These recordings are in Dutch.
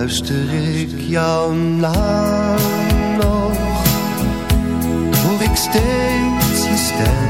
luister ik jouw naam nog, hoor ik steeds je stem.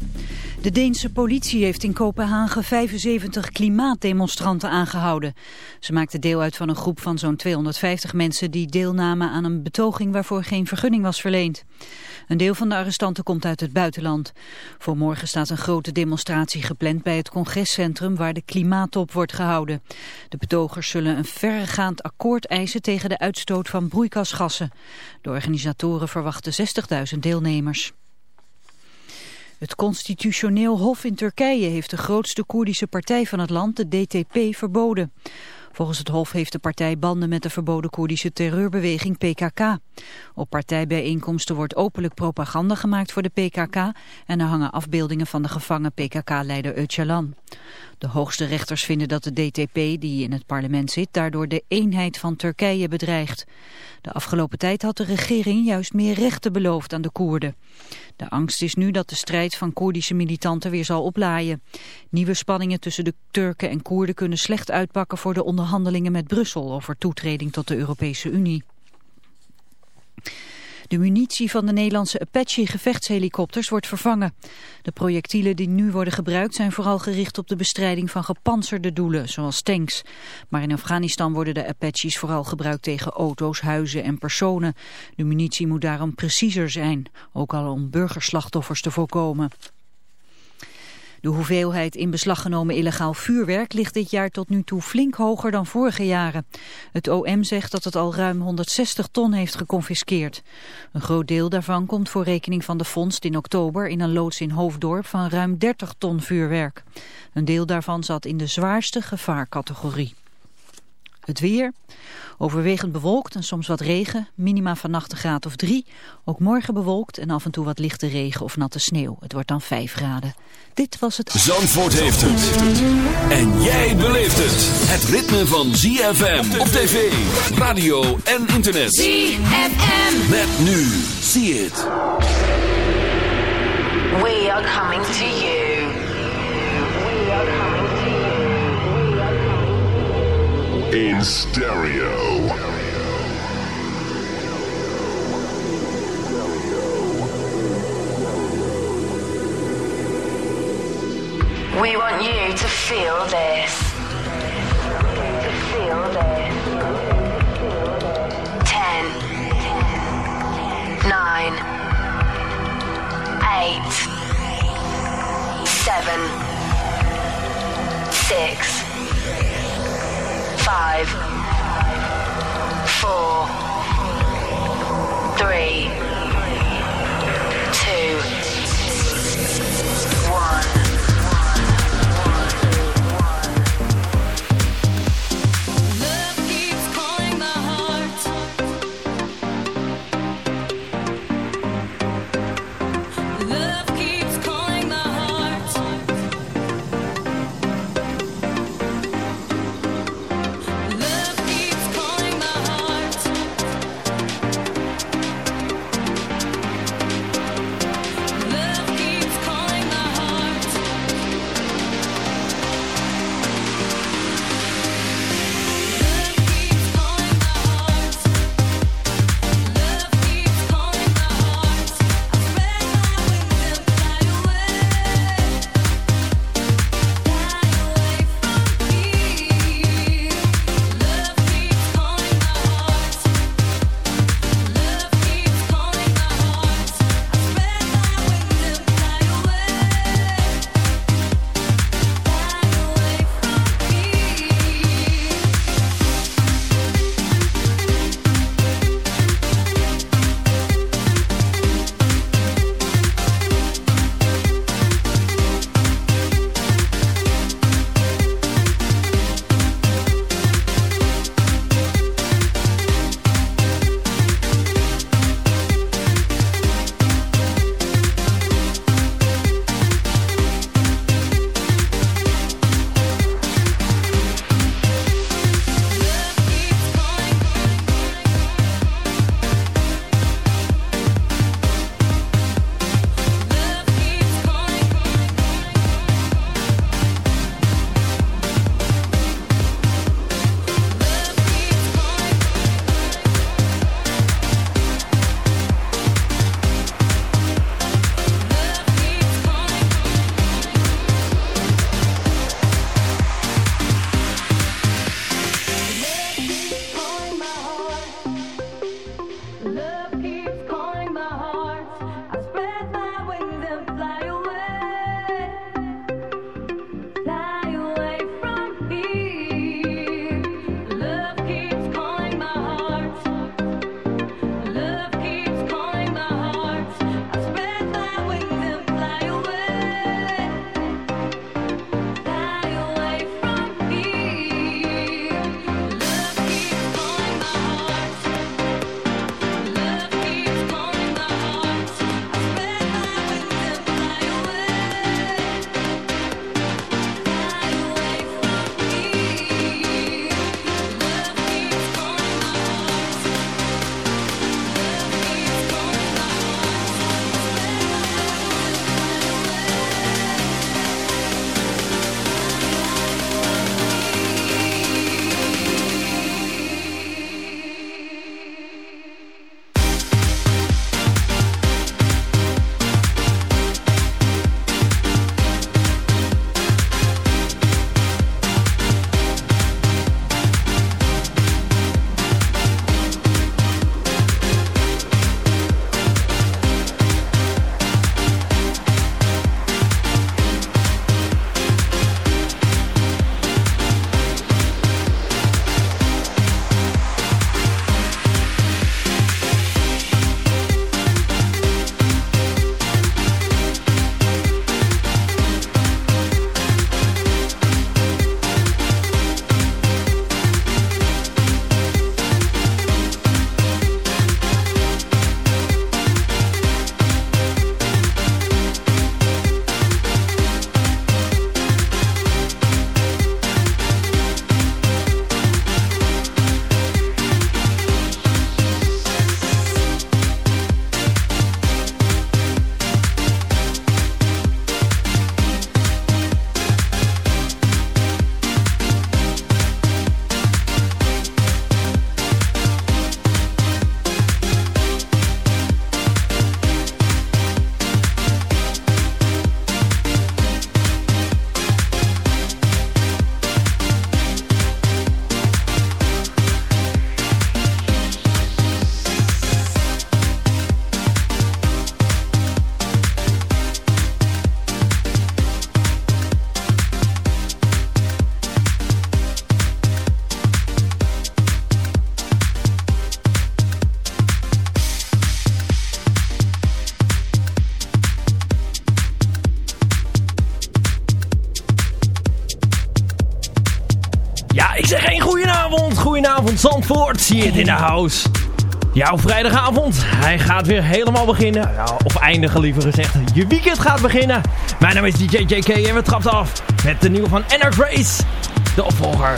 De Deense politie heeft in Kopenhagen 75 klimaatdemonstranten aangehouden. Ze maakten deel uit van een groep van zo'n 250 mensen die deelnamen aan een betoging waarvoor geen vergunning was verleend. Een deel van de arrestanten komt uit het buitenland. Voor morgen staat een grote demonstratie gepland bij het congrescentrum waar de klimaattop wordt gehouden. De betogers zullen een verregaand akkoord eisen tegen de uitstoot van broeikasgassen. De organisatoren verwachten 60.000 deelnemers. Het constitutioneel hof in Turkije heeft de grootste Koerdische partij van het land, de DTP, verboden. Volgens het hof heeft de partij banden met de verboden Koerdische terreurbeweging PKK. Op partijbijeenkomsten wordt openlijk propaganda gemaakt voor de PKK en er hangen afbeeldingen van de gevangen PKK-leider Öcalan. De hoogste rechters vinden dat de DTP, die in het parlement zit, daardoor de eenheid van Turkije bedreigt. De afgelopen tijd had de regering juist meer rechten beloofd aan de Koerden. De angst is nu dat de strijd van Koerdische militanten weer zal oplaaien. Nieuwe spanningen tussen de Turken en Koerden kunnen slecht uitpakken voor de onderhandelingen met Brussel over toetreding tot de Europese Unie. De munitie van de Nederlandse Apache-gevechtshelikopters wordt vervangen. De projectielen die nu worden gebruikt zijn vooral gericht op de bestrijding van gepantserde doelen, zoals tanks. Maar in Afghanistan worden de Apaches vooral gebruikt tegen auto's, huizen en personen. De munitie moet daarom preciezer zijn, ook al om burgerslachtoffers te voorkomen. De hoeveelheid in beslag genomen illegaal vuurwerk ligt dit jaar tot nu toe flink hoger dan vorige jaren. Het OM zegt dat het al ruim 160 ton heeft geconfiskeerd. Een groot deel daarvan komt voor rekening van de vondst in oktober in een loods in Hoofddorp van ruim 30 ton vuurwerk. Een deel daarvan zat in de zwaarste gevaarcategorie. Het weer, overwegend bewolkt en soms wat regen, minima vannacht een graad of drie. Ook morgen bewolkt en af en toe wat lichte regen of natte sneeuw. Het wordt dan vijf graden. Dit was het... Zandvoort heeft het. En jij beleeft het. Het ritme van ZFM op tv, radio en internet. ZFM. Met nu. Zie het. We are coming to you. Stereo. We want you to feel this. Five. Four. Three. Two. One. Zandvoort, zie je het in de house. Jouw vrijdagavond, hij gaat weer helemaal beginnen. Ja, of eindigen liever gezegd. Je weekend gaat beginnen. Mijn naam is DJ JK en we trappen af met de nieuwe van Anna Grace. De opvolger.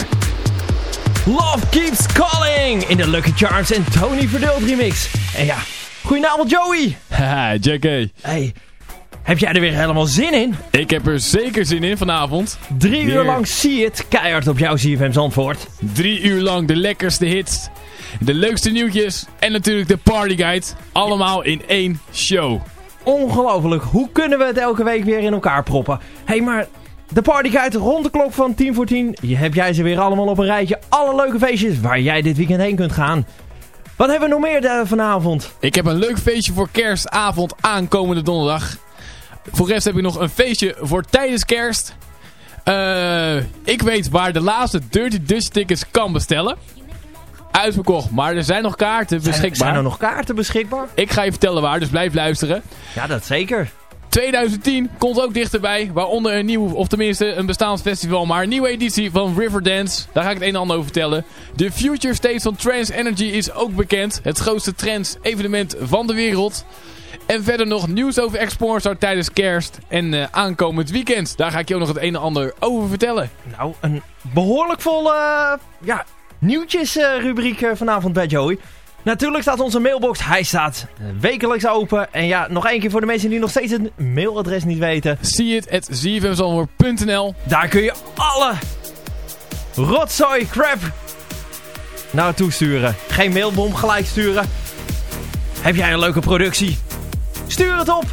Love Keeps Calling in de Lucky Charms en Tony Verdult remix. En ja, goedenavond Joey. Haha, JK. Hey, heb jij er weer helemaal zin in? Ik heb er zeker zin in vanavond. Drie uur lang zie het keihard op jouw CFM Zandvoort. Drie uur lang de lekkerste hits, de leukste nieuwtjes en natuurlijk de partyguide. Allemaal in één show. Ongelooflijk, hoe kunnen we het elke week weer in elkaar proppen? Hé, hey, maar de partyguide rond de klok van 10 voor 10. Je heb jij ze weer allemaal op een rijtje. Alle leuke feestjes waar jij dit weekend heen kunt gaan. Wat hebben we nog meer eh, vanavond? Ik heb een leuk feestje voor kerstavond aankomende donderdag. Voor de rest heb ik nog een feestje voor tijdens kerst. Eh, ik weet waar de laatste Dirty Dutch tickets kan bestellen. Uitverkocht, maar er zijn nog kaarten beschikbaar. Zijn er nog kaarten beschikbaar? Ik ga je vertellen waar, dus blijf luisteren. Ja, dat zeker. 2010 komt ook dichterbij, waaronder een nieuw, of tenminste een bestaand festival, maar een nieuwe editie van Riverdance. Daar ga ik het een en ander over vertellen. De Future State van Trance Energy is ook bekend. Het grootste trance evenement van de wereld. En verder nog nieuws over Exportstar tijdens kerst en eh, aankomend weekend. Daar ga ik je ook nog het een en ander over vertellen. Nou, een behoorlijk volle eh, ja, nieuwtjesrubriek eh, vanavond bij Joey. Natuurlijk staat onze mailbox, hij staat eh, wekelijks open. En ja, nog één keer voor de mensen die nog steeds het mailadres niet weten. Zie het at zfmzalvoort.nl Daar kun je alle rotzooi crap naartoe sturen. Geen mailbom gelijk sturen. Heb jij een leuke productie? Stuur het op.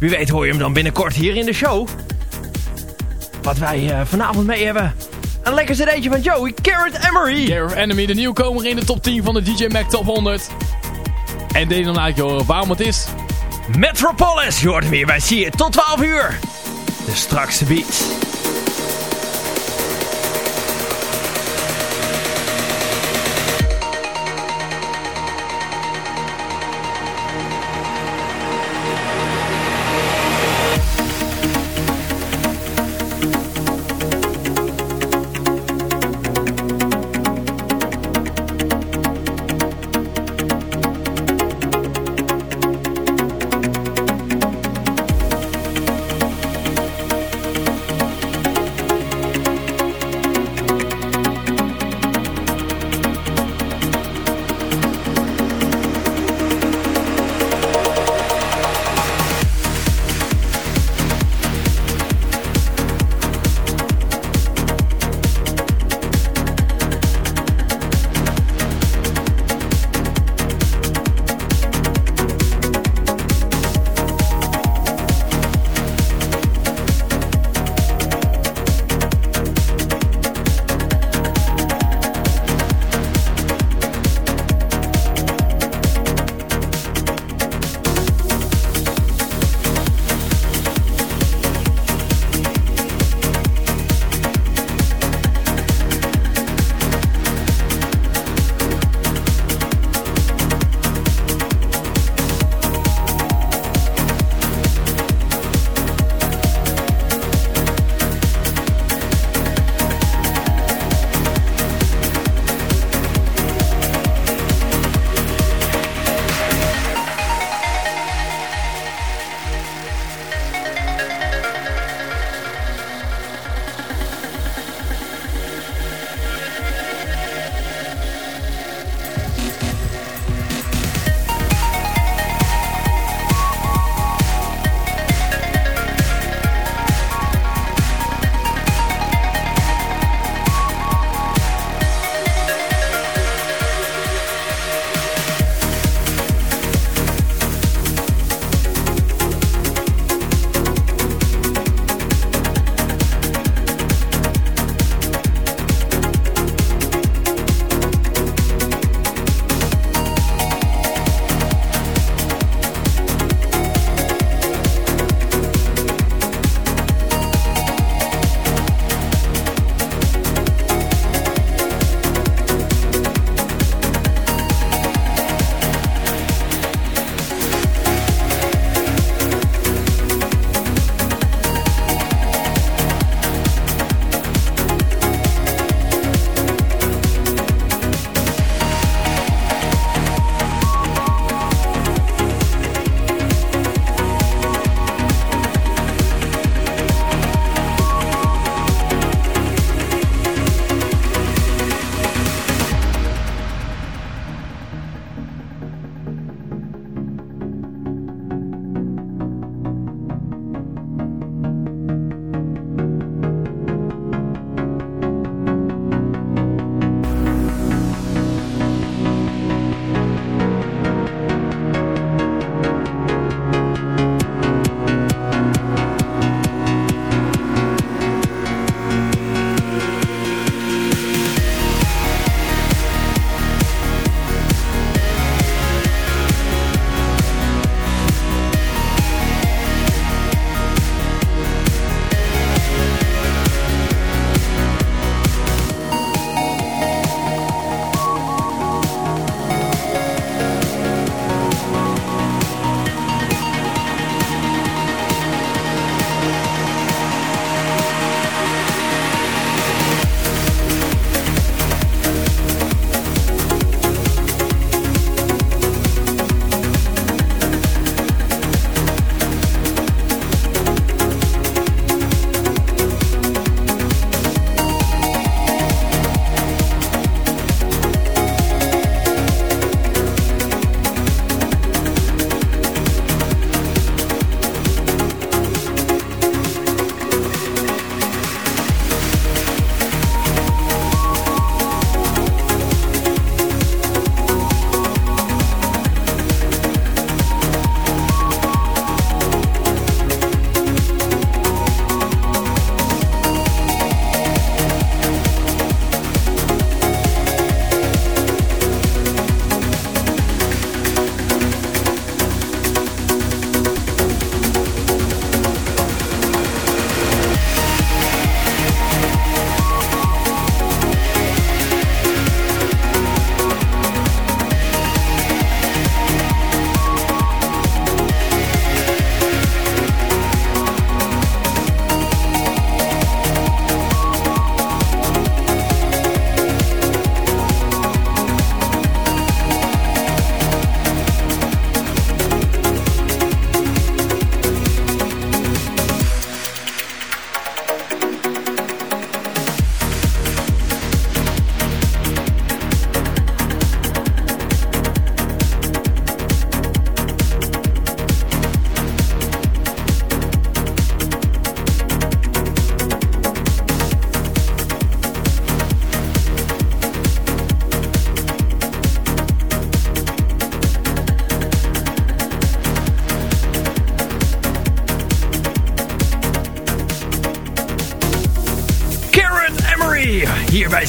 Wie weet hoor je hem dan binnenkort hier in de show. Wat wij eh, vanavond mee hebben. Een lekker cd'tje van Joey, Carrot Emery. Care of Enemy, de nieuwkomer in de top 10 van de DJ Mac Top 100. En deze dan laat je horen waarom het is. Metropolis, je hoort hem hier bij zie je tot 12 uur. De strakste beats.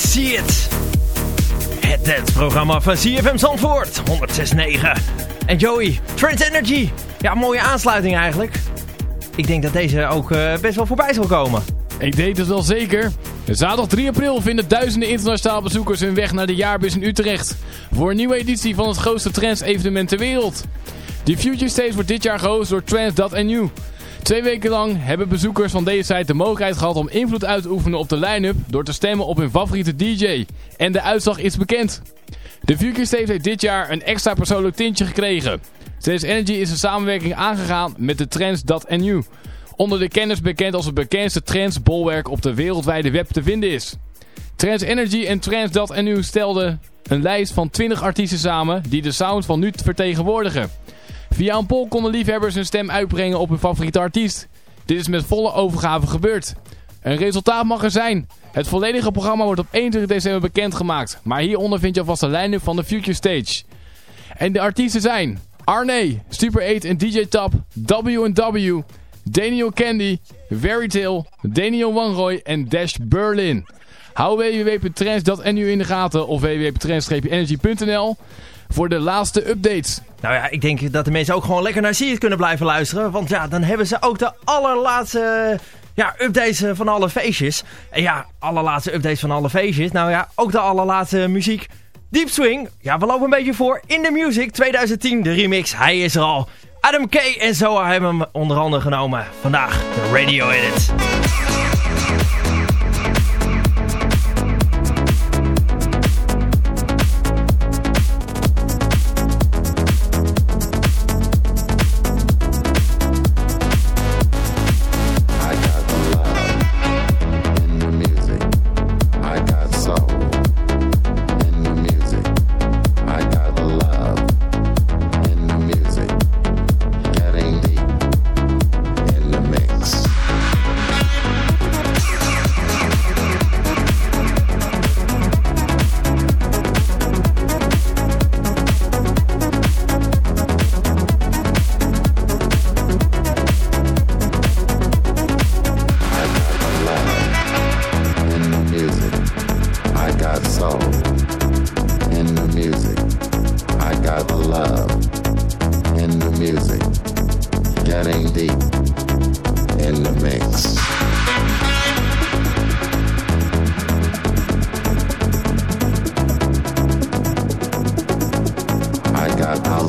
See It. Het dance-programma van CFM Zandvoort, 106.9. En Joey, Trans Energy. Ja, mooie aansluiting eigenlijk. Ik denk dat deze ook eh, best wel voorbij zal komen. Ik deed het wel zeker. Zaterdag 3 april vinden duizenden internationale bezoekers hun weg naar de jaarbus in Utrecht. Voor een nieuwe editie van het grootste trance-evenement ter wereld. De Future Stage wordt dit jaar gehost door Trance.nu. Twee weken lang hebben bezoekers van deze site de mogelijkheid gehad om invloed uit te oefenen op de line-up door te stemmen op hun favoriete DJ. En de uitslag is bekend. De Stage heeft dit jaar een extra persoonlijk tintje gekregen. Trance Energy is een samenwerking aangegaan met de Trends.nu. Onder de kennis bekend als het bekendste trends-bolwerk op de wereldwijde web te vinden is. Trends Energy en Trends.nu stelden een lijst van 20 artiesten samen die de sound van nu vertegenwoordigen. Via een poll konden liefhebbers hun stem uitbrengen op hun favoriete artiest. Dit is met volle overgave gebeurd. Een resultaat mag er zijn. Het volledige programma wordt op 21 december bekendgemaakt. Maar hieronder vind je alvast de line-up van de Future Stage. En de artiesten zijn Arne, Super 8 en DJ Tap, W&W, Daniel Candy, Verytail, Daniel Wanroy en Dash Berlin. Hou www.trends.nu in de gaten of www.trends-energy.nl voor de laatste updates. Nou ja, ik denk dat de mensen ook gewoon lekker naar It kunnen blijven luisteren. Want ja, dan hebben ze ook de allerlaatste ja, updates van alle feestjes. En ja, allerlaatste updates van alle feestjes. Nou ja, ook de allerlaatste muziek. Deep Swing, ja, we lopen een beetje voor in de Music 2010, de remix. Hij is er al. Adam K. en Zoa hebben hem onder andere genomen. Vandaag de Radio Edit.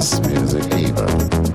Got house music even.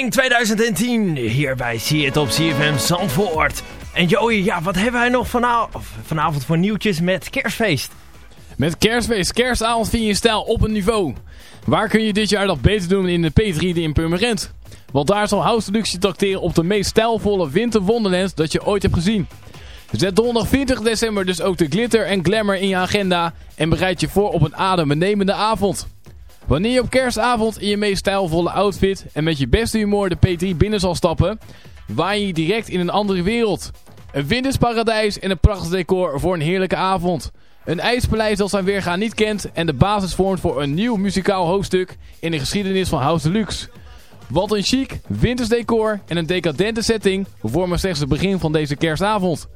Deep Swing 2010. Hier bij See It op CFM Zandvoort. En Joey, ja, wat hebben wij nog vanavond, vanavond voor nieuwtjes met kerstfeest? Met kerstfeest, kerstavond vind je stijl op een niveau. Waar kun je dit jaar dat beter doen in de P3 in Purmerend? Want daar zal House Deluxe tracteren op de meest stijlvolle Winter Wonderland dat je ooit hebt gezien. Zet donderdag 20 december dus ook de glitter en glamour in je agenda en bereid je voor op een adembenemende avond. Wanneer je op kerstavond in je meest stijlvolle outfit en met je beste humor de P3 binnen zal stappen, waai je direct in een andere wereld. Een wintersparadijs en een prachtig decor voor een heerlijke avond. Een ijspaleis dat zijn weergaan niet kent en de basis vormt voor een nieuw muzikaal hoofdstuk in de geschiedenis van House Deluxe. Wat een chic, winters decor en een decadente setting vormen slechts het begin van deze kerstavond.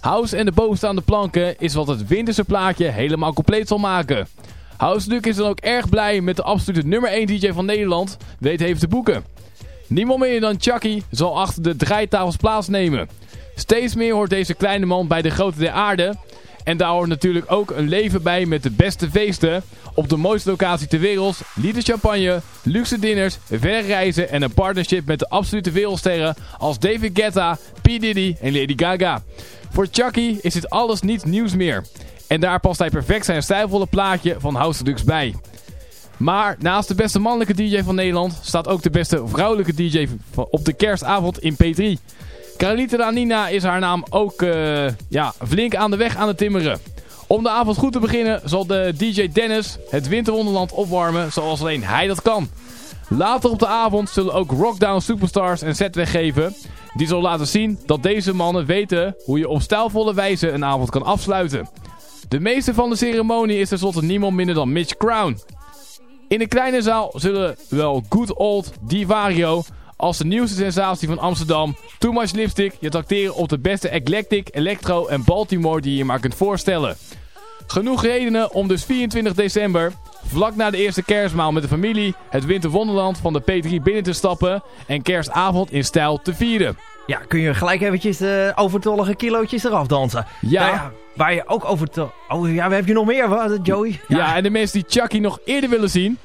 House en de bovenstaande planken is wat het winterse plaatje helemaal compleet zal maken. House Deluxe is dan ook erg blij met de absolute nummer 1 DJ van Nederland, weet heeft te boeken. Niemand meer dan Chucky zal achter de draaitafels plaatsnemen. Steeds meer hoort deze kleine man bij de grote der aarde. En daar hoort natuurlijk ook een leven bij met de beste feesten. Op de mooiste locatie ter wereld. Liter champagne, luxe dinners, verre reizen en een partnership met de absolute wereldsterren als David Guetta, P. Diddy en Lady Gaga. Voor Chucky is dit alles niet nieuws meer. En daar past hij perfect zijn stijlvolle plaatje van House bij. Maar naast de beste mannelijke DJ van Nederland staat ook de beste vrouwelijke DJ op de kerstavond in P3. Carolita Ranina is haar naam ook eh, ja, flink aan de weg aan het timmeren. Om de avond goed te beginnen zal de DJ Dennis het winterwonderland opwarmen zoals alleen hij dat kan. Later op de avond zullen ook Rockdown Superstars een set weggeven. Die zal laten zien dat deze mannen weten hoe je op stijlvolle wijze een avond kan afsluiten. De meester van de ceremonie is tenslotte niemand minder dan Mitch Crown. In de kleine zaal zullen wel Good Old Divario als de nieuwste sensatie van Amsterdam, Too Much Lipstick, je tracteren op de beste eclectic, electro en Baltimore die je maar kunt voorstellen. Genoeg redenen om dus 24 december, vlak na de eerste kerstmaal met de familie, het winterwonderland van de P3 binnen te stappen en kerstavond in stijl te vieren. Ja, kun je gelijk eventjes de overtollige kilootjes eraf dansen. Ja. Nou waar je ook over... Oh ja, heb je nog meer, wat, Joey? Ja. en de mensen die Chucky nog eerder willen zien.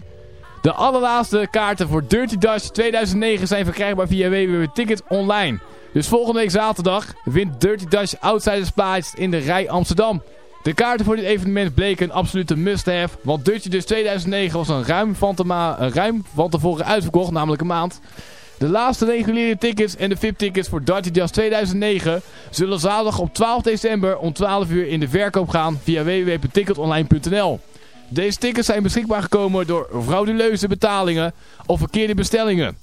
De allerlaatste kaarten voor Dirty Dash 2009 zijn verkrijgbaar via www.ticket online. Dus volgende week zaterdag wint Dirty Dash Outsiders plaats in de Rij Amsterdam. De kaarten voor dit evenement bleken een absolute must-have, want Dirty Dash 2009 was een ruim van, te een ruim van tevoren uitverkocht, namelijk een maand. De laatste reguliere tickets en de VIP-tickets voor Dirty Dash 2009 zullen zaterdag op 12 december om 12 uur in de verkoop gaan via www.ticketonline.nl. Deze tickets zijn beschikbaar gekomen door frauduleuze betalingen of verkeerde bestellingen.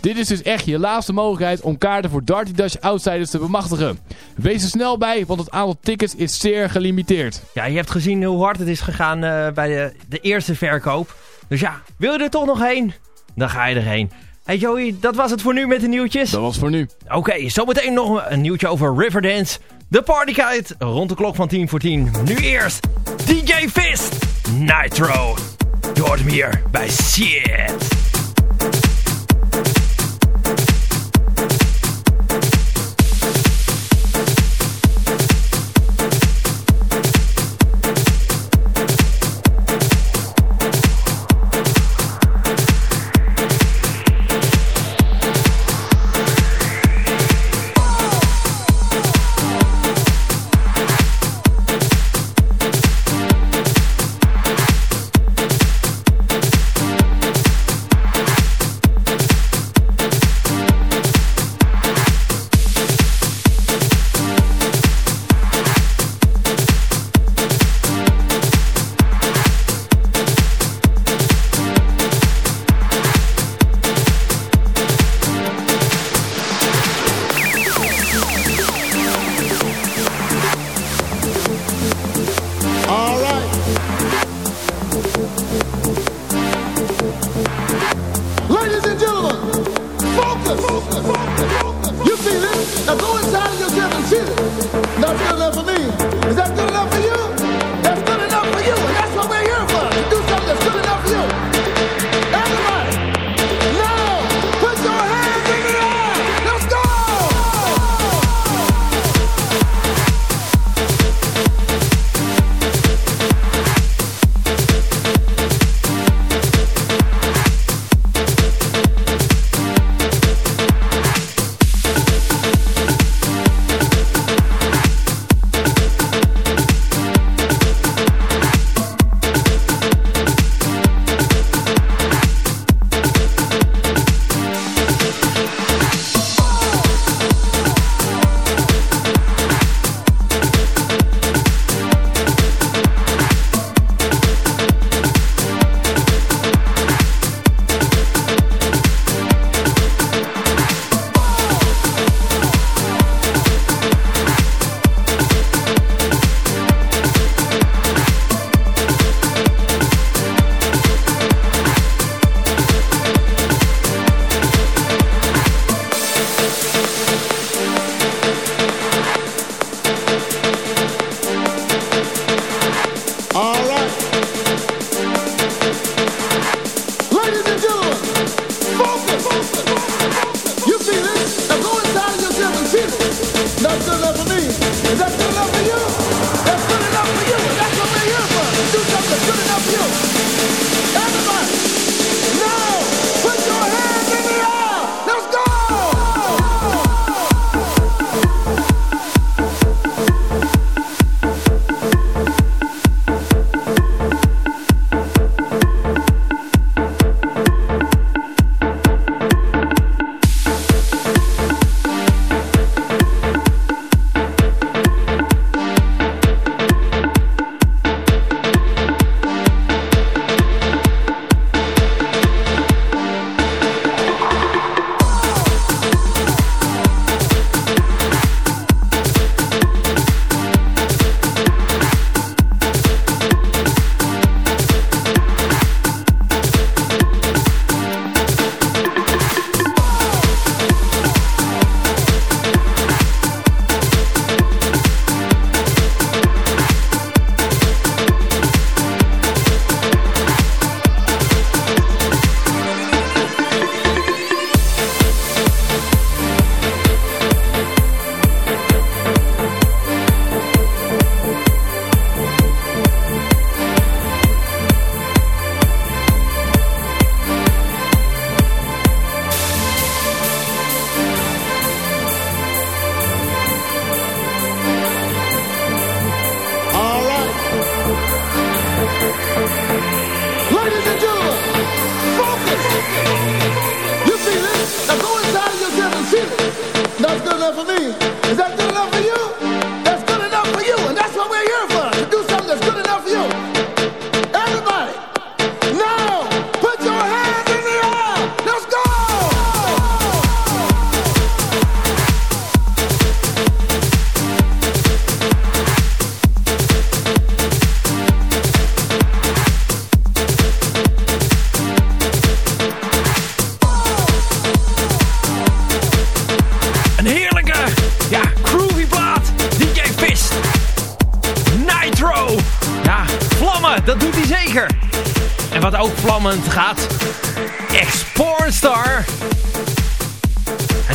Dit is dus echt je laatste mogelijkheid om kaarten voor Darty Dash Outsiders te bemachtigen. Wees er snel bij, want het aantal tickets is zeer gelimiteerd. Ja, je hebt gezien hoe hard het is gegaan eh, bij de, de eerste verkoop. Dus ja, wil je er toch nog heen? Dan ga je erheen. Hey Joey, dat was het voor nu met de nieuwtjes. Dat was voor nu. Oké, zometeen nog een nieuwtje over Riverdance. De partykite rond de klok van 10 voor 10. Nu eerst DJ Fist Nitro. Je hoort hem hier bij Shit.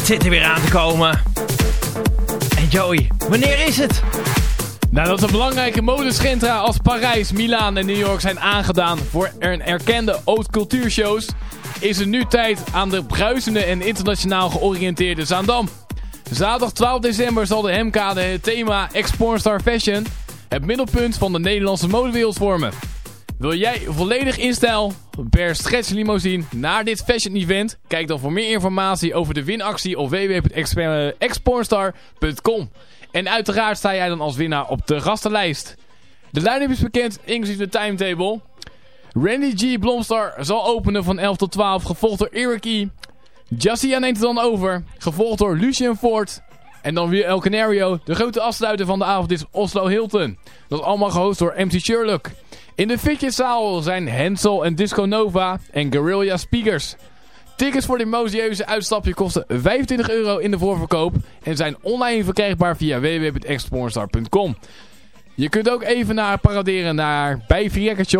Het zit er weer aan te komen. En Joey, wanneer is het? Nadat de belangrijke modecentra als Parijs, Milaan en New York zijn aangedaan voor erkende haute cultuurshows, is het nu tijd aan de bruisende en internationaal georiënteerde Zaandam. Zaterdag 12 december zal de Hemkade het thema Ex-Pornstar Fashion het middelpunt van de Nederlandse modewereld vormen. Wil jij volledig in stijl per stretch limousine naar dit fashion event? Kijk dan voor meer informatie over de winactie op www.expornstar.com. En uiteraard sta jij dan als winnaar op de gastenlijst. De line-up is bekend, inclusief de timetable. Randy G. Blomstar zal openen van 11 tot 12, gevolgd door Eric E. Jassia neemt het dan over, gevolgd door Lucien Ford. En dan weer El Canario. De grote afsluiter van de avond is Oslo Hilton. Dat is allemaal gehost door MC Sherlock. In de fitnesszaal zijn Hensel en Disco Nova en Guerrilla Speakers. Tickets voor dit mosieuze uitstapje kosten 25 euro in de voorverkoop en zijn online verkrijgbaar via www.expornstar.com. Je kunt ook even naar paraderen naar bij Record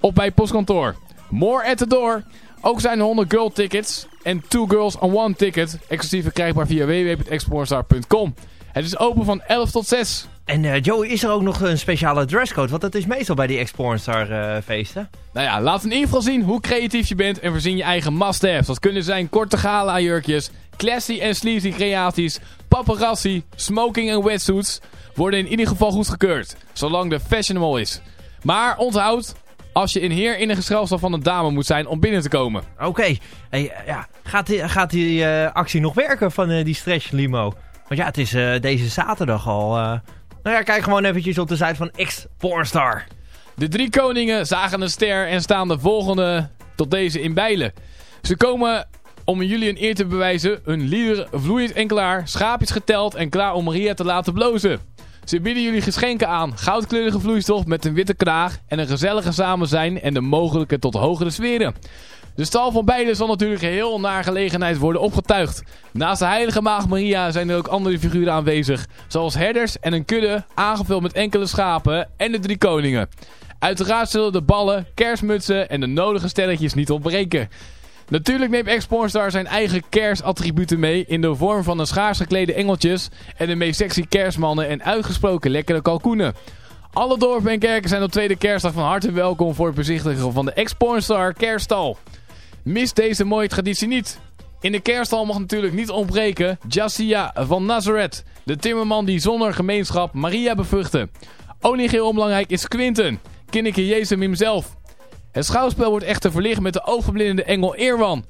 of bij postkantoor. More at the door. Ook zijn er 100 girl tickets en 2 girls on 1 ticket exclusief verkrijgbaar via www.expornstar.com. Het is open van 11 tot 6. En eh, Joey, is er ook nog een speciale dresscode? Want dat is meestal bij die Ex-pornstar eh, feesten. Nou ja, laat in ieder geval zien hoe creatief je bent en voorzien je eigen must-haves. Dat kunnen zijn korte gala jurkjes, classy en sleazy creaties, paparazzi, smoking en wetsuits. Worden in ieder geval goedgekeurd, zolang de fashionable is. Maar onthoud, als je een heer in een gezelschap van een dame moet zijn om binnen te komen. Oké, hey, eh, ja. gaat die, gaat die actie nog werken van die stretch limo? Want ja, het is deze zaterdag al... nou ja, kijk gewoon eventjes op de site van Ex-pornstar. De drie koningen zagen een ster en staan de volgende tot deze in bijlen. Ze komen om jullie een eer te bewijzen, hun lieder vloeiend en klaar, schaapjes geteld en klaar om Maria te laten blozen. Ze bieden jullie geschenken aan, goudkleurige vloeistof met een witte kraag en een gezellige samen zijn en de mogelijke tot hogere sferen. De stal van beiden zal natuurlijk geheel naar gelegenheid worden opgetuigd. Naast de heilige maagd Maria zijn er ook andere figuren aanwezig, zoals herders en een kudde aangevuld met enkele schapen en de drie koningen. Uiteraard zullen de ballen, kerstmutsen en de nodige stelletjes niet ontbreken. Natuurlijk neemt Ex-Pornstar zijn eigen kerstattributen mee in de vorm van een schaars geklede engeltjes en de meest sexy kerstmannen en uitgesproken lekkere kalkoenen. Alle dorpen en kerken zijn op tweede kerstdag van harte welkom voor het bezichtigen van de Ex-Pornstar kerststal. Mis deze mooie traditie niet. In de kerststal mag natuurlijk niet ontbreken Jassia van Nazareth, de timmerman die zonder gemeenschap Maria bevruchtte. Ook niet heel onbelangrijk is Quinten, Kinneke Jezus hemzelf. Het schouwspel wordt echter verlicht met de oogverblindende engel Eerwan.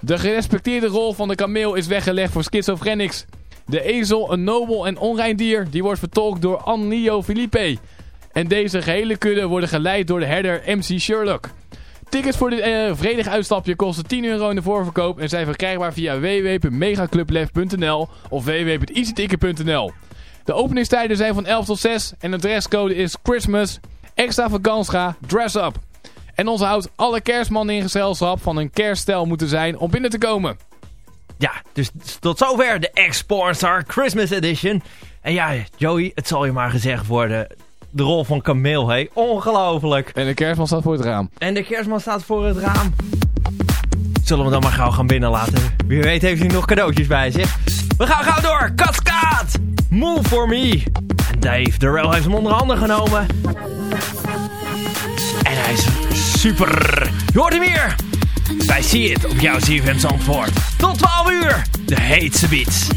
De gerespecteerde rol van de kameel is weggelegd voor schizofrenics. De ezel, een nobel en onrein dier, die wordt vertolkt door Annio Felipe. En deze gehele kudde worden geleid door de herder MC Sherlock. Tickets voor dit eh, vredig uitstapje kosten 10 euro in de voorverkoop en zijn verkrijgbaar via www.megaclublef.nl of www.easyticket.nl. De openingstijden zijn van 11 tot 6 en de dresscode is Christmas, extravaganza, dress up. En onze houdt alle kerstmannen in gezelschap van een kerststijl moeten zijn om binnen te komen. Ja, dus tot zover de Ex-pornstar Christmas Edition. En ja, Joey, het zal je maar gezegd worden. De rol van kameel, hé. Ongelooflijk. En de kerstman staat voor het raam. En de kerstman staat voor het raam. Zullen we dan maar gauw gaan binnenlaten? Wie weet heeft hij nog cadeautjes bij zich. We gaan gauw door. Cascade. Move for me. En Dave Durrell heeft hem onder handen genomen. En hij is super. Je hoort hem hier. Wij zien het op jouw CFM Zandvoort. Tot 12 uur. De heetste beats.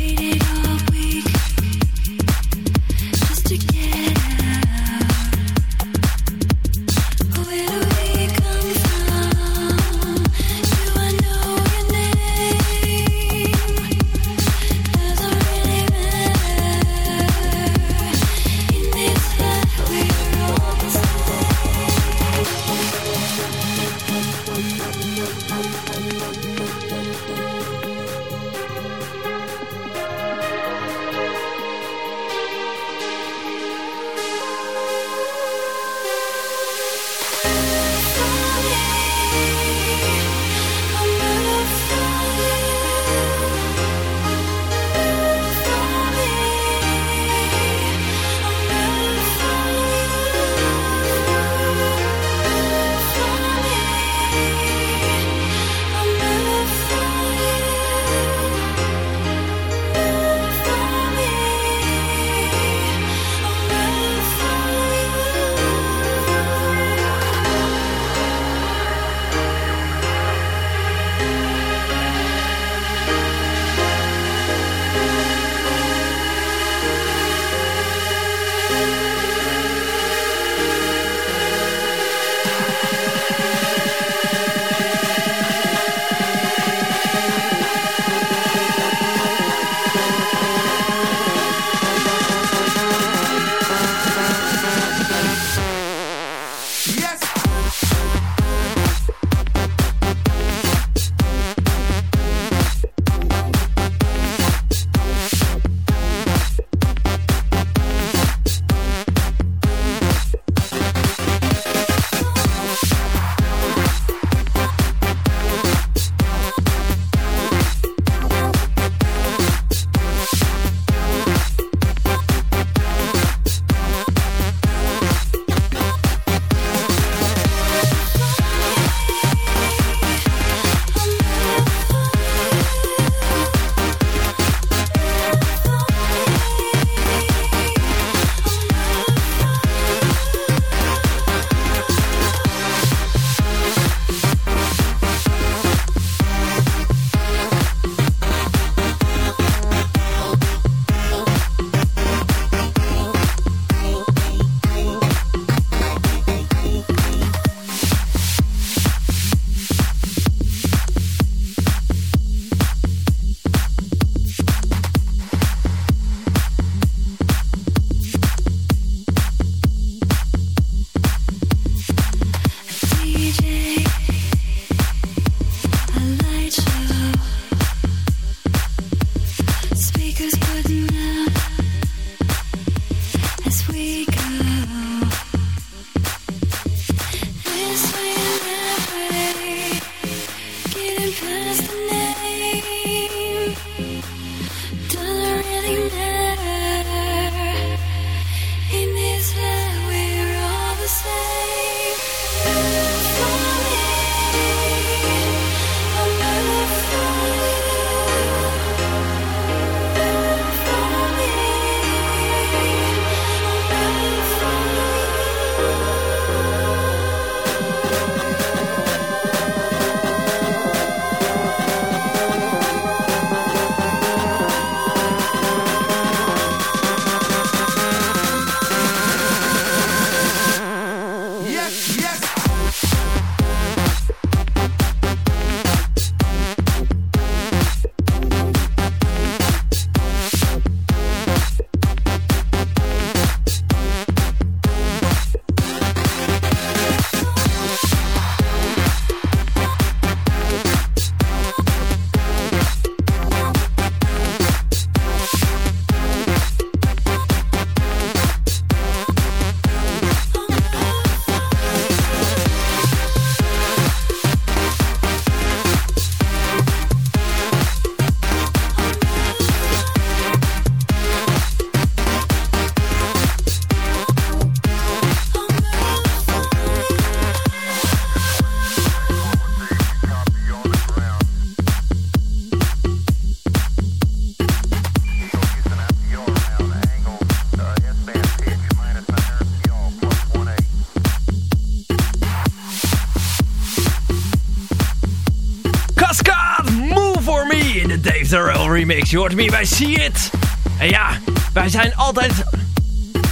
Thoreau remix. Je hoort me bij See It. En ja, wij zijn altijd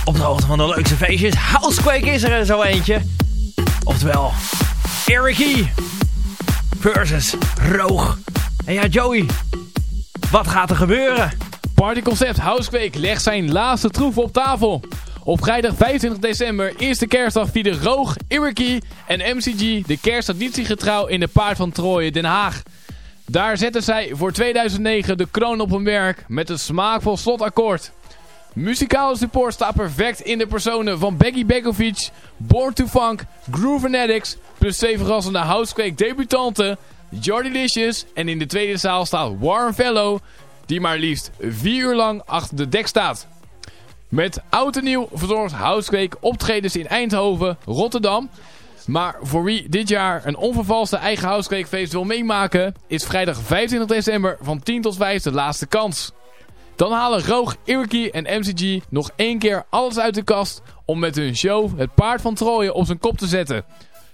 op de hoogte van de leukste feestjes. Housequake is er zo eentje. Oftewel, Eric versus Roog. En ja, Joey, wat gaat er gebeuren? Partyconcept Housequake legt zijn laatste troeven op tafel. Op vrijdag 25 december, eerste kerstdag, vierde Roog, Iriki en MCG de kersttraditie getrouw in de Paard van Troje, Den Haag. Daar zetten zij voor 2009 de kroon op hun werk met een smaakvol slotakkoord. Muzikale support staat perfect in de personen van Becky Begovic, Born to Funk, Groove Fanatics, plus twee verrassende Housequake debutanten, Jordy Licious en in de tweede zaal staat Warren Fellow, die maar liefst vier uur lang achter de dek staat. Met oud en nieuw verzorgt Housequake optredens in Eindhoven, Rotterdam. Maar voor wie dit jaar een onvervalste eigen Housequake feest wil meemaken, is vrijdag 25 december van 10 tot 5 de laatste kans. Dan halen Roog, Iriki en MCG nog één keer alles uit de kast om met hun show het paard van Troje op zijn kop te zetten.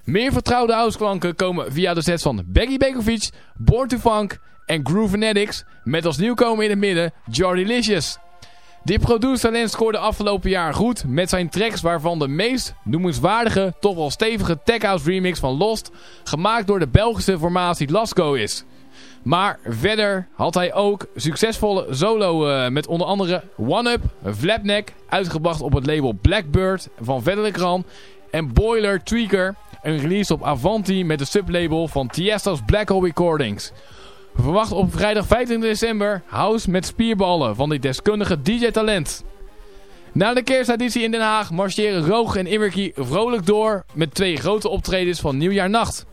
Meer vertrouwde houseklanken komen via de sets van Becky Begovic, Born to Funk en Groove Fanatics met als nieuwkomer in het midden Jordy Licious. Dit producertalent scoorde afgelopen jaar goed met zijn tracks waarvan de meest noemenswaardige, toch wel stevige tech house remix van Lost, gemaakt door de Belgische formatie Lasco is. Maar verder had hij ook succesvolle solo eh, met onder andere One Up, Flapneck, uitgebracht op het label Blackbird van Verder en Boiler Tweaker, een release op Avanti met de sublabel van Tiesto's Black Hole Recordings. Verwacht op vrijdag 15 december House met spierballen van dit deskundige DJ-talent. Na de kersteditie in Den Haag marcheren Roog en Iwerkie vrolijk door met twee grote optredens van Nieuwjaarnacht.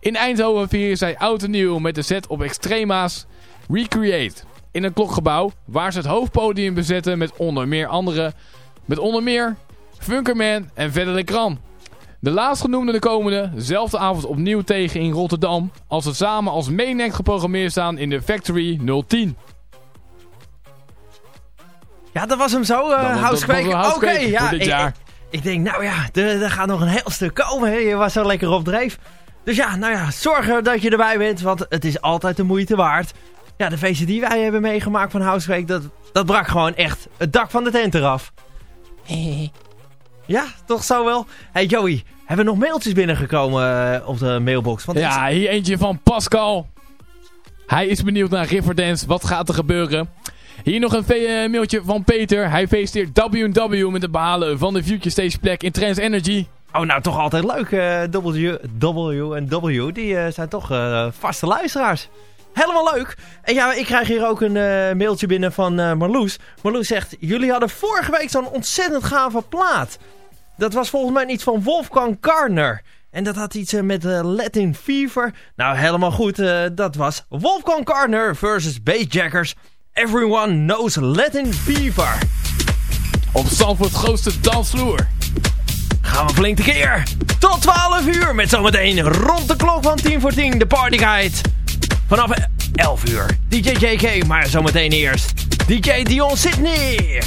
In Eindhoven vieren zij oud en nieuw met de set op Extrema's Recreate. In een klokgebouw waar ze het hoofdpodium bezetten met onder meer andere, met onder meer Funkerman en Verder Lecran. De laatstgenoemde de komende, dezelfde avond opnieuw tegen in Rotterdam, als ze samen als mainact geprogrammeerd staan in de Factory 010. Ja, dat was hem zo, uh, Oké, ja. dit ik- jaar. Ik, ik denk, nou ja, er, er gaat nog een heel stuk komen. Hè. Je was zo lekker op dreef. Dus ja, nou ja, zorg er dat je erbij bent, want het is altijd de moeite waard. Ja, de feesten die wij hebben meegemaakt van Housequake, dat, dat brak gewoon echt het dak van de tent eraf. Ja, toch zo wel. Hey Joey, hebben er nog mailtjes binnengekomen eh, op de mailbox? Want Ja, hier eentje van Pascal. Hij is benieuwd naar Riverdance. Wat gaat er gebeuren? Hier nog een eh, mailtje van Peter. Hij feliciteert W&W met het behalen van de Future Stage plek in Trans Energy. Oh, nou toch altijd leuk. eh, w, en W, die zijn toch vaste luisteraars. Helemaal leuk. En ja, ik krijg hier ook een mailtje binnen van Marloes. Marloes zegt, jullie hadden vorige week zo'n ontzettend gave plaat. Dat was volgens mij iets van Wolfgang Gardner. En dat had iets eh, met eh, Latin Fever. Nou, helemaal goed. eh, dat was Wolfgang Gardner versus Bassjackers. Everyone knows Latin Fever. Op Zandvoort grootste dansvloer. Gaan we flink tekeer. Tot 12 uur met zometeen rond de klok van 10 voor 10 de partyguide. Vanaf 11 uur DJ JK, maar zometeen eerst DJ Dion Sydney.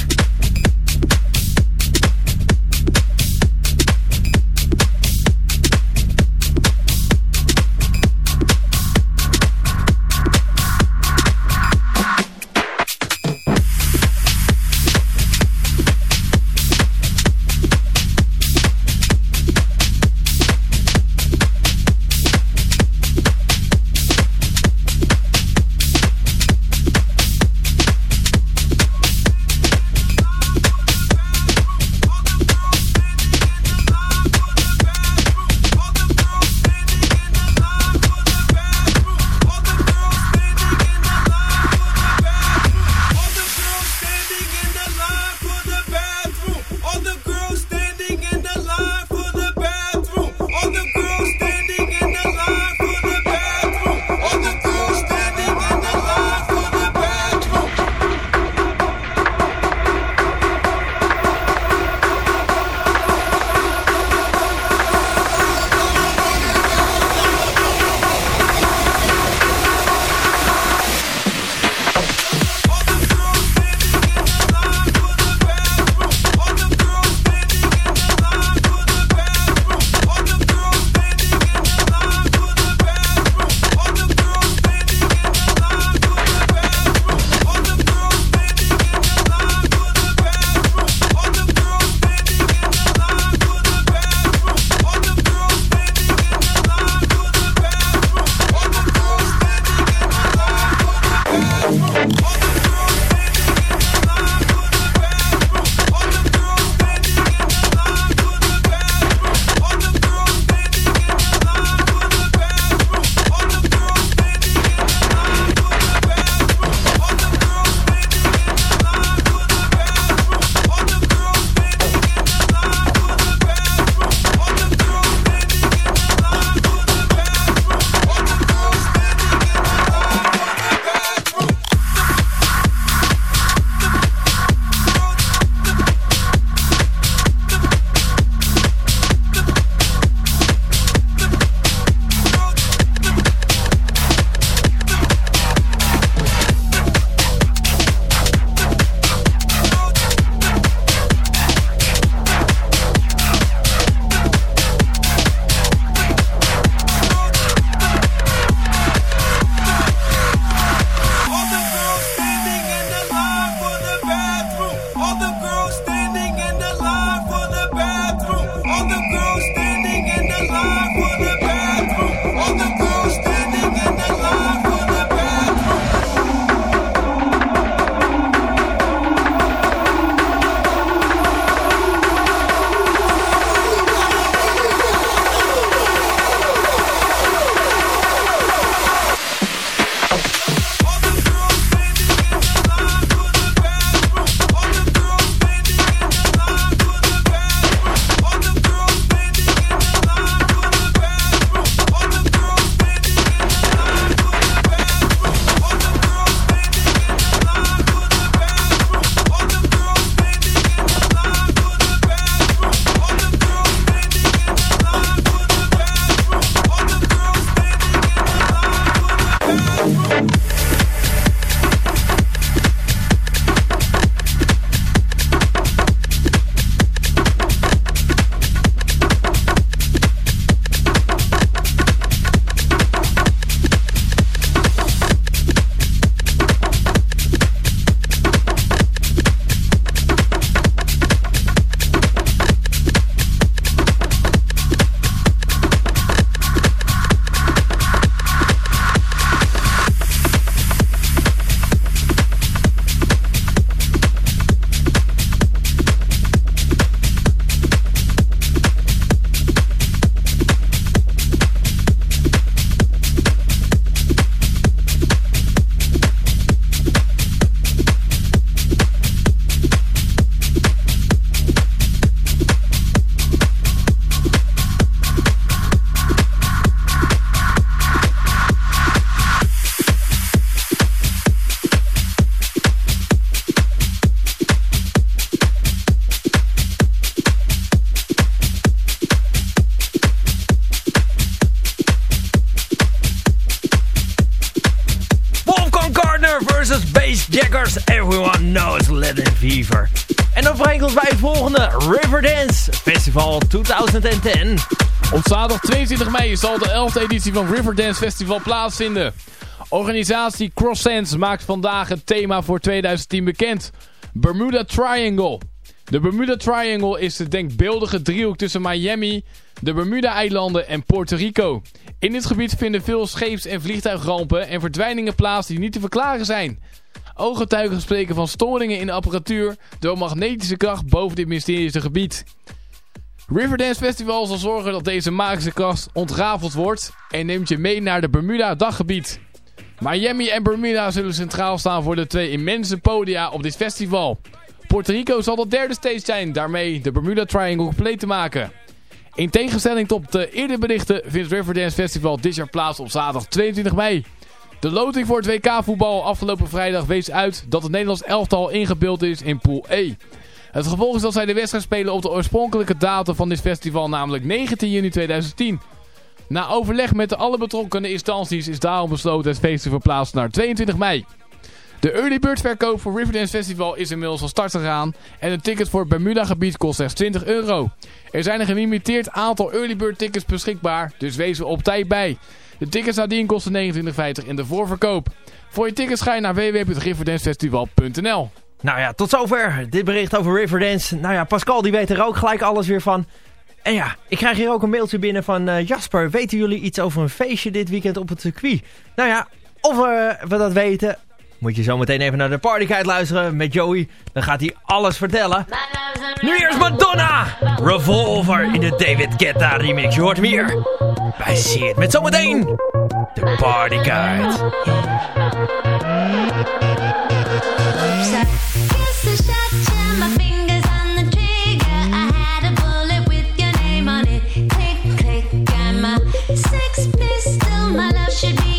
2010. Op zaterdag 22 mei zal de 11e editie van Riverdance Festival plaatsvinden. Organisatie Crosssense maakt vandaag het thema voor 2010 bekend. Bermuda Triangle. De Bermuda Triangle is de denkbeeldige driehoek tussen Miami, de Bermuda-eilanden en Puerto Rico. In dit gebied vinden veel scheeps- en vliegtuigrampen en verdwijningen plaats die niet te verklaren zijn. Ooggetuigen spreken van storingen in de apparatuur door magnetische kracht boven dit mysterieuze gebied. Riverdance Festival zal zorgen dat deze magische kracht ontrafeld wordt en neemt je mee naar de Bermuda daggebied. Miami en Bermuda zullen centraal staan voor de twee immense podia op dit festival. Puerto Rico zal de derde stage zijn, daarmee de Bermuda Triangle compleet te maken. In tegenstelling tot de eerdere berichten vindt Riverdance Festival dit jaar plaats op zaterdag 22 mei. De loting voor het WK-voetbal afgelopen vrijdag wees uit dat het Nederlands elftal ingebeeld is in Pool E. Het gevolg is dat zij de wedstrijd spelen op de oorspronkelijke datum van dit festival, namelijk 19 juni 2010. Na overleg met de alle betrokkenen instanties is daarom besloten het feest te verplaatsen naar 22 mei. De early bird verkoop voor Riverdance Festival is inmiddels van start gegaan en een ticket voor het Bermuda gebied kost slechts 20 euro. Er zijn een gelimiteerd aantal early bird tickets beschikbaar, dus wees er op tijd bij. De tickets nadien kosten 29,50 in de voorverkoop. Voor je tickets ga je naar www.riverdancefestival.nl Nou ja, tot zover dit bericht over Riverdance. Nou ja, Pascal die weet er ook gelijk alles weer van. En ja, ik krijg hier ook een mailtje binnen van eh, Jasper. Weten jullie iets over een feestje dit weekend op het circuit? Nou ja, of eh, we dat weten, moet je zo meteen even naar de partyguide luisteren met Joey. Dan gaat hij alles vertellen. Nu eerst Madonna! Revolver in de David Guetta remix. Je hoort hier. Bij See It met zometeen de partyguide. Should be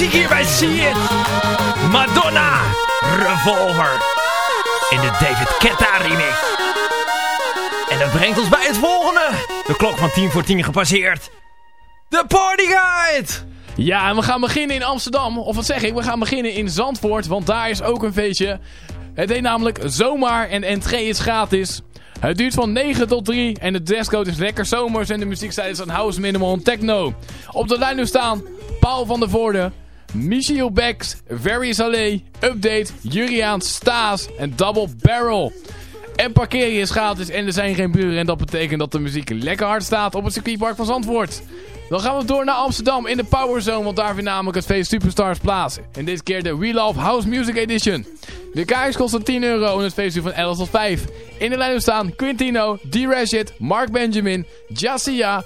muziek hier bij See. Madonna, Revolver. In de David Guetta remix. En dat brengt ons bij het volgende. De klok van 10 voor 10 gepasseerd. De Party Guide. Ja, en we gaan beginnen in Amsterdam. Of wat zeg ik, we gaan beginnen in Zandvoort, want daar is ook een feestje. Het heet namelijk Zomaar en entree is gratis. Het duurt van 9 tot 3 en de dresscode is lekker zomers en de muziekstijl is aan house, minimal en techno. Op de lijn nu staan Paul van der Voorde, Michiel Bex, Very Saleh, Update, Juriaan, Staes en Double Barrel. En parkeren is gratis en er zijn geen buren en dat betekent dat de muziek lekker hard staat op het circuitpark van Zandvoort. Dan gaan we door naar Amsterdam in de Power Zone, want daar vindt namelijk het feest Superstars plaats. En dit keer de We Love House Music Edition. De kaars kosten 10 euro en het feest duurt van 11 tot 5. In de lijn staan Quintino, D-Rashid, Mark Benjamin, Jassia,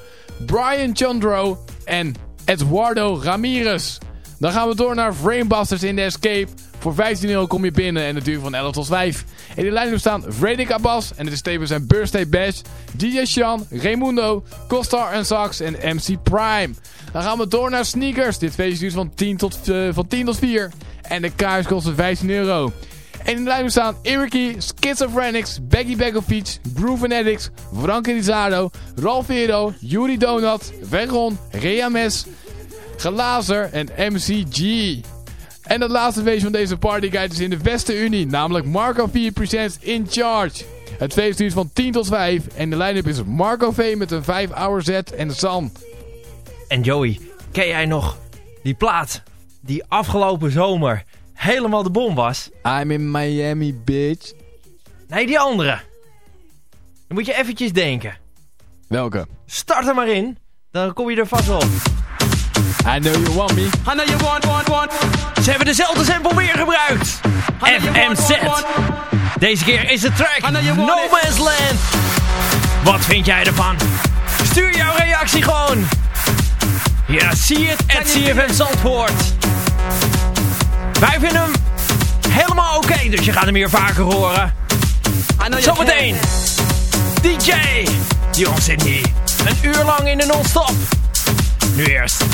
Brian Chandro en Eduardo Ramirez. Dan gaan we door naar Framebusters in The Escape. Voor 15 euro kom je binnen en het duurt van 11 tot 5. In de lijn staan Vredic Abbas en het is tevens zijn birthday bash. DJ Sean, Raimundo, Costar en Sax en MC Prime. Dan gaan we door naar Sneakers. Dit feest duurt van 10 tot, eh, van 10 tot 4. En de kaars kost 15 euro. En in de lijn staan Iriki, Schizophrenics, Becky Begovic, Groove Addicts, Frank Rizardo, Ralph Hero, Yuri Donut, Vegon, Rea Mes, Glazer en MCG. En het laatste feest van deze partyguide is in de Westerunie, namelijk Marco V Presents In Charge. Het feest duurt van 10 tot 5 en de line-up is Marco V met een 5 hour set en San. En Joey, ken jij nog die plaat die afgelopen zomer helemaal de bom was? I'm in Miami, bitch. Nee, die andere. Dan moet je eventjes denken. Welke? Start er maar in, dan kom je er vast op. I know you want me. I know you want, want, want. Ze hebben dezelfde sample weer gebruikt. FMZ. Deze keer is de track No Man's Land. Wat vind jij ervan? Stuur jouw reactie gewoon. Ja, zie het at CFM Zandvoort. Wij vinden hem helemaal oké, dus je gaat hem hier vaker horen. Zometeen. DJ Dion Sydney. Een uur lang in de non-stop. Nu eerst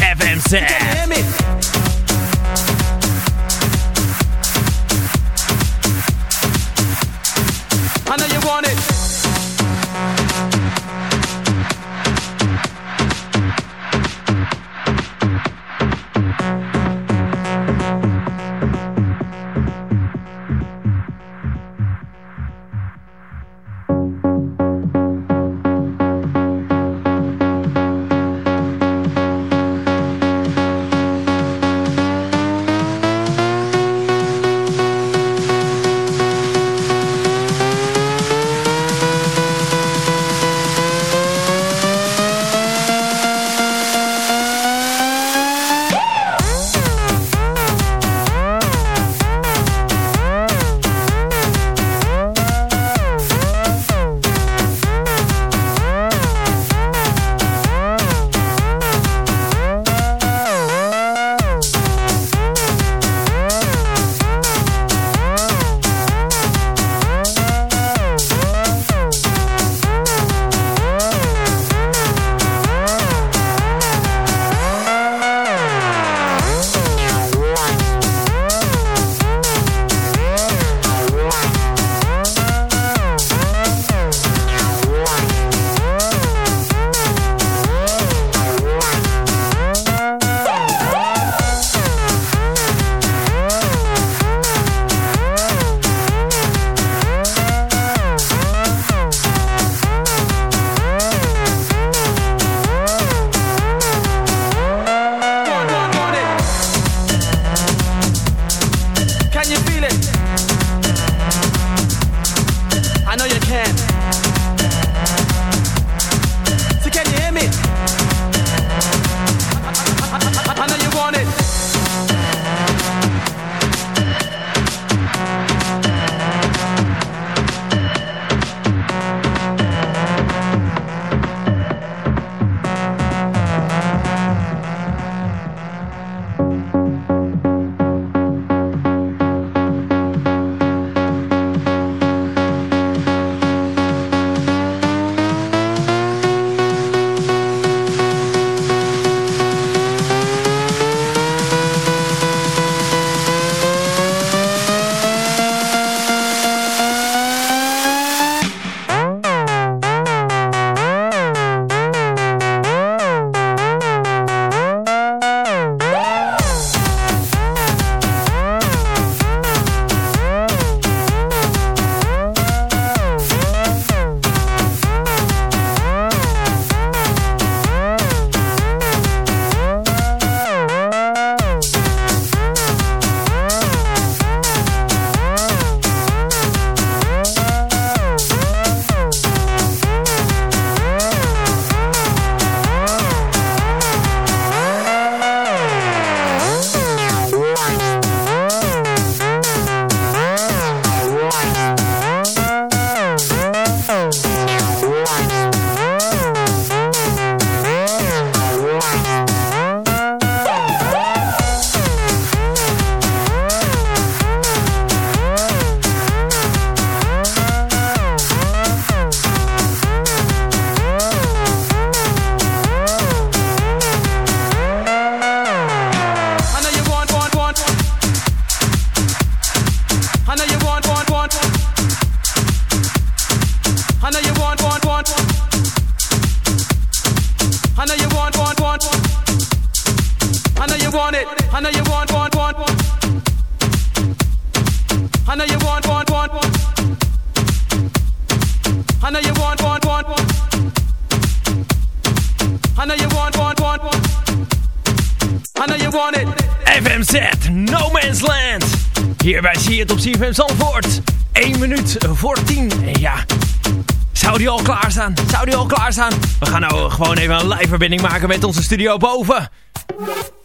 Zou die al klaar staan? We gaan nou gewoon even een live verbinding maken met onze studio boven.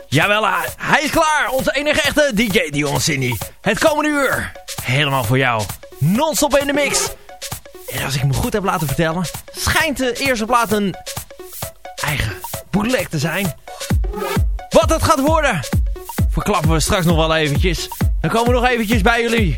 Jawel, hij- is klaar. Onze enige echte DJ Dion Cindy. Het komende uur. Helemaal voor jou. Non-stop in de mix. En als ik me goed heb laten vertellen, schijnt de eerste plaat een eigen bootleg te zijn. Wat het gaat worden, verklappen we straks nog wel eventjes. Dan komen we nog eventjes bij jullie.